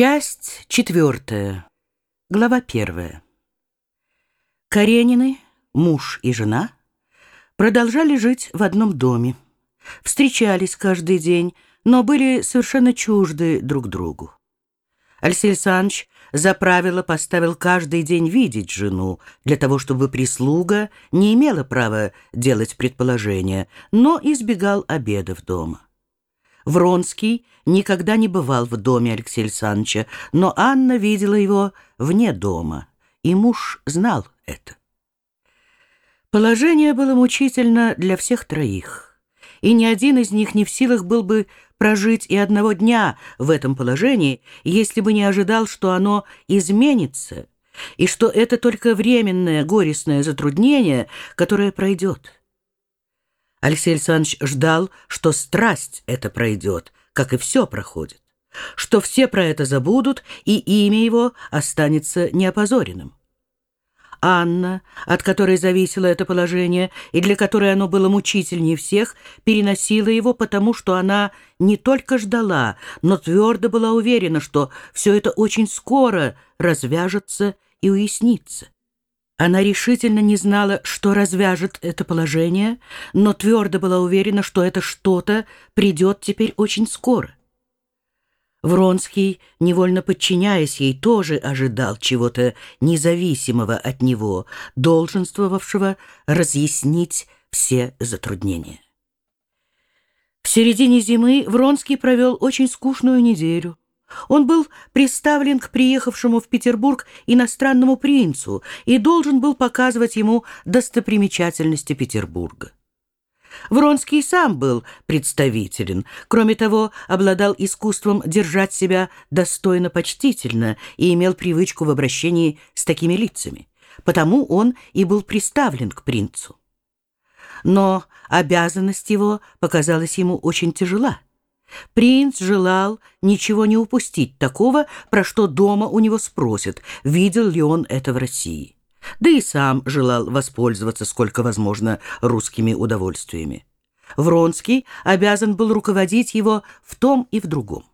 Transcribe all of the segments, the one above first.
Часть четвертая. Глава первая. Каренины, муж и жена, продолжали жить в одном доме. Встречались каждый день, но были совершенно чужды друг другу. Алексей Александрович за правило поставил каждый день видеть жену, для того, чтобы прислуга не имела права делать предположения, но избегал обедов дома. Вронский никогда не бывал в доме Алексея Александровича, но Анна видела его вне дома, и муж знал это. Положение было мучительно для всех троих, и ни один из них не в силах был бы прожить и одного дня в этом положении, если бы не ожидал, что оно изменится, и что это только временное горестное затруднение, которое пройдет. Алексей Александрович ждал, что страсть это пройдет, как и все проходит, что все про это забудут, и имя его останется неопозоренным. Анна, от которой зависело это положение и для которой оно было мучительнее всех, переносила его, потому что она не только ждала, но твердо была уверена, что все это очень скоро развяжется и уяснится. Она решительно не знала, что развяжет это положение, но твердо была уверена, что это что-то придет теперь очень скоро. Вронский, невольно подчиняясь ей, тоже ожидал чего-то независимого от него, долженствовавшего разъяснить все затруднения. В середине зимы Вронский провел очень скучную неделю. Он был представлен к приехавшему в Петербург иностранному принцу и должен был показывать ему достопримечательности Петербурга. Вронский сам был представителен, кроме того, обладал искусством держать себя достойно почтительно и имел привычку в обращении с такими лицами. Потому он и был представлен к принцу. Но обязанность его показалась ему очень тяжела. Принц желал ничего не упустить такого, про что дома у него спросят, видел ли он это в России. Да и сам желал воспользоваться, сколько возможно, русскими удовольствиями. Вронский обязан был руководить его в том и в другом.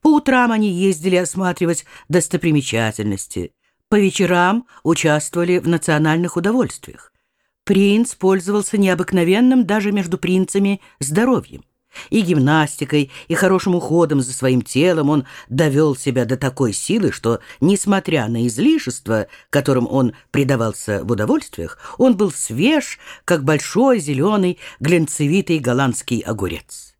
По утрам они ездили осматривать достопримечательности, по вечерам участвовали в национальных удовольствиях. Принц пользовался необыкновенным даже между принцами здоровьем. И гимнастикой, и хорошим уходом за своим телом он довел себя до такой силы, что, несмотря на излишество, которым он предавался в удовольствиях, он был свеж, как большой зеленый глянцевитый голландский огурец.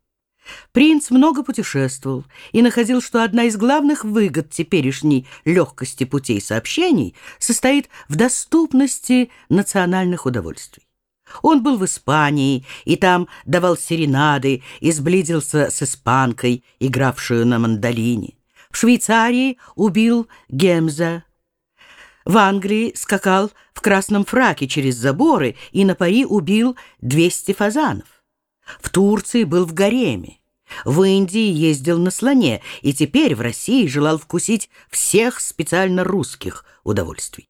Принц много путешествовал и находил, что одна из главных выгод теперешней легкости путей сообщений состоит в доступности национальных удовольствий. Он был в Испании и там давал серенады и сблизился с испанкой, игравшую на мандолине. В Швейцарии убил Гемза. В Англии скакал в красном фраке через заборы и на пари убил 200 фазанов. В Турции был в гареме. В Индии ездил на слоне и теперь в России желал вкусить всех специально русских удовольствий.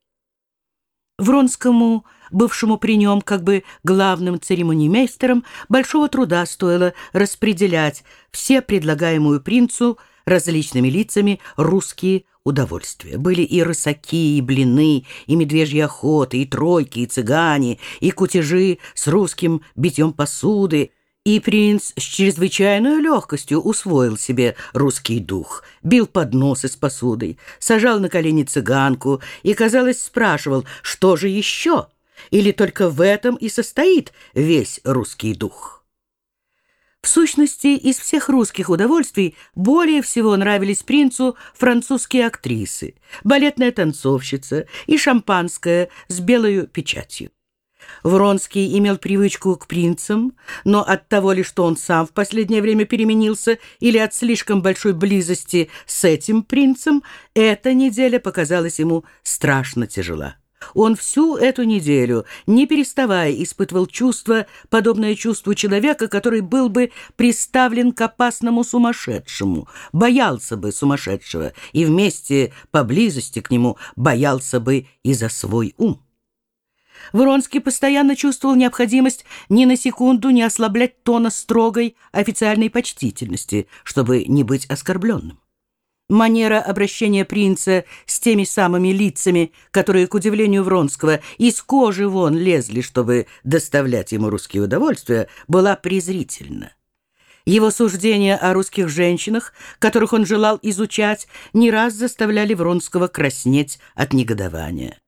Вронскому, бывшему при нем как бы главным церемонимейстером, большого труда стоило распределять все предлагаемую принцу различными лицами русские удовольствия. Были и рысаки, и блины, и медвежьи охоты, и тройки, и цыгане, и кутежи с русским битьем посуды, и принц с чрезвычайной легкостью усвоил себе русский дух, бил подносы с посудой, сажал на колени цыганку и, казалось, спрашивал, что же еще, или только в этом и состоит весь русский дух. В сущности, из всех русских удовольствий более всего нравились принцу французские актрисы, балетная танцовщица и шампанское с белой печатью. Вронский имел привычку к принцам, но от того ли, что он сам в последнее время переменился, или от слишком большой близости с этим принцем, эта неделя показалась ему страшно тяжела. Он всю эту неделю, не переставая, испытывал чувство, подобное чувству человека, который был бы приставлен к опасному сумасшедшему, боялся бы сумасшедшего и вместе поблизости к нему боялся бы и за свой ум. Вронский постоянно чувствовал необходимость ни на секунду не ослаблять тона строгой официальной почтительности, чтобы не быть оскорбленным. Манера обращения принца с теми самыми лицами, которые, к удивлению Вронского, из кожи вон лезли, чтобы доставлять ему русские удовольствия, была презрительна. Его суждения о русских женщинах, которых он желал изучать, не раз заставляли Вронского краснеть от негодования.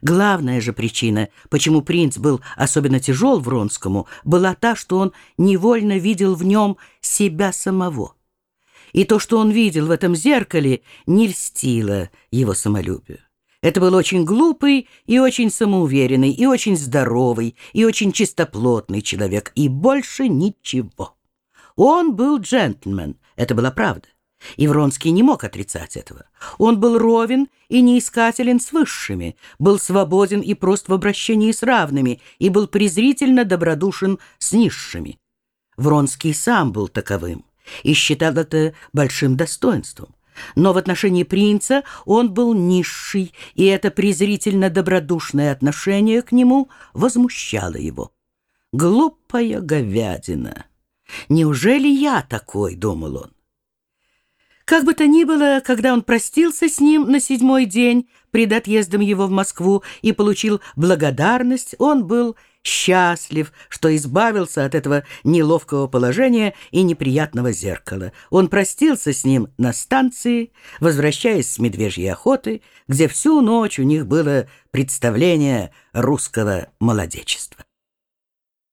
Главная же причина, почему принц был особенно тяжел Вронскому, была та, что он невольно видел в нем себя самого. И то, что он видел в этом зеркале, не льстило его самолюбию. Это был очень глупый и очень самоуверенный, и очень здоровый, и очень чистоплотный человек, и больше ничего. Он был джентльмен, это была правда. И Вронский не мог отрицать этого. Он был ровен и неискателен с высшими, был свободен и прост в обращении с равными, и был презрительно добродушен с низшими. Вронский сам был таковым и считал это большим достоинством. Но в отношении принца он был низший, и это презрительно добродушное отношение к нему возмущало его. «Глупая говядина!» «Неужели я такой?» — думал он. Как бы то ни было, когда он простился с ним на седьмой день пред отъездом его в Москву и получил благодарность, он был счастлив, что избавился от этого неловкого положения и неприятного зеркала. Он простился с ним на станции, возвращаясь с медвежьей охоты, где всю ночь у них было представление русского молодечества.